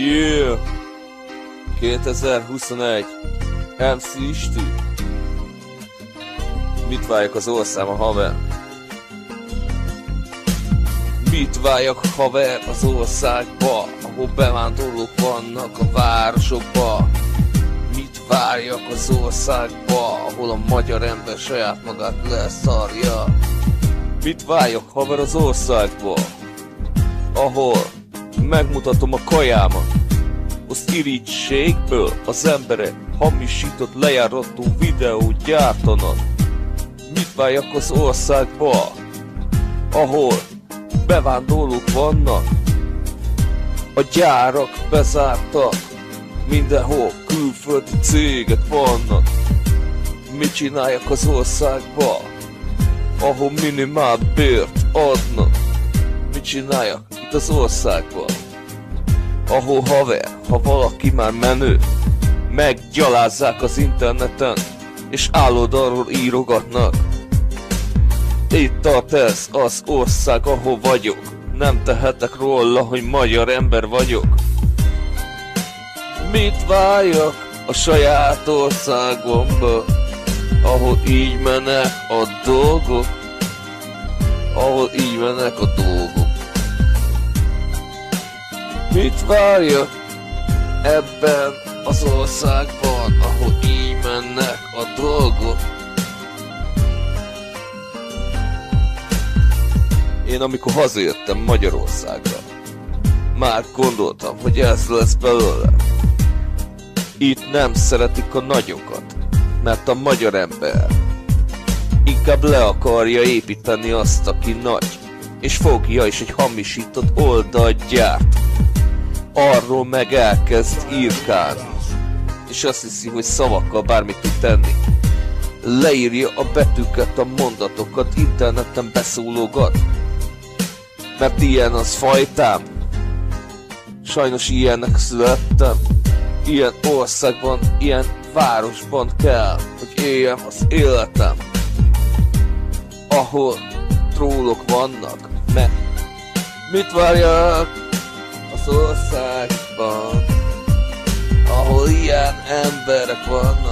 Yeah! 2021 MC Istű Mit váljak az országban, haver? Mit váljak, haver, az országba, ahol bevándorlók vannak a városokba? Mit várjak az országba, ahol a magyar ember saját magát leszarja? Mit váljak, haver, az országba, ahol megmutatom a kajámat. Az irítségből az emberek hamisított lejárató videót gyártanak. Mit váljak az országba, ahol bevándorlók vannak? A gyárak bezártak, mindenhol külföldi cégek vannak. Mit csináljak az országba, ahol minimál bért adnak? Mit csináljak itt az országban? Ahol haver, ha valaki már menő, meggyalázzák az interneten, és álloldalról írogatnak. Itt tart ez az ország, ahol vagyok, nem tehetek róla, hogy magyar ember vagyok. Mit váljak a saját országomba, ahol így mennek a dolgok, ahol így mennek a dolgok. Mit várjak ebben az országban, ahol így mennek a dolgok? Én amikor hazajöttem Magyarországra, már gondoltam, hogy ez lesz belőle. Itt nem szeretik a nagyokat, mert a magyar ember inkább le akarja építeni azt, aki nagy, és fogja is egy hamisított oldalt gyárt. Arról meg elkezd írkálni, és azt hiszi, hogy szavakkal bármit tud tenni. Leírja a betűket, a mondatokat, interneten beszólógat. Mert ilyen az fajtám. Sajnos ilyennek születtem. Ilyen országban, ilyen városban kell, hogy éljem az életem. Ahol trólok vannak, mert mit várjak az országban, ahol ilyen emberek vannak.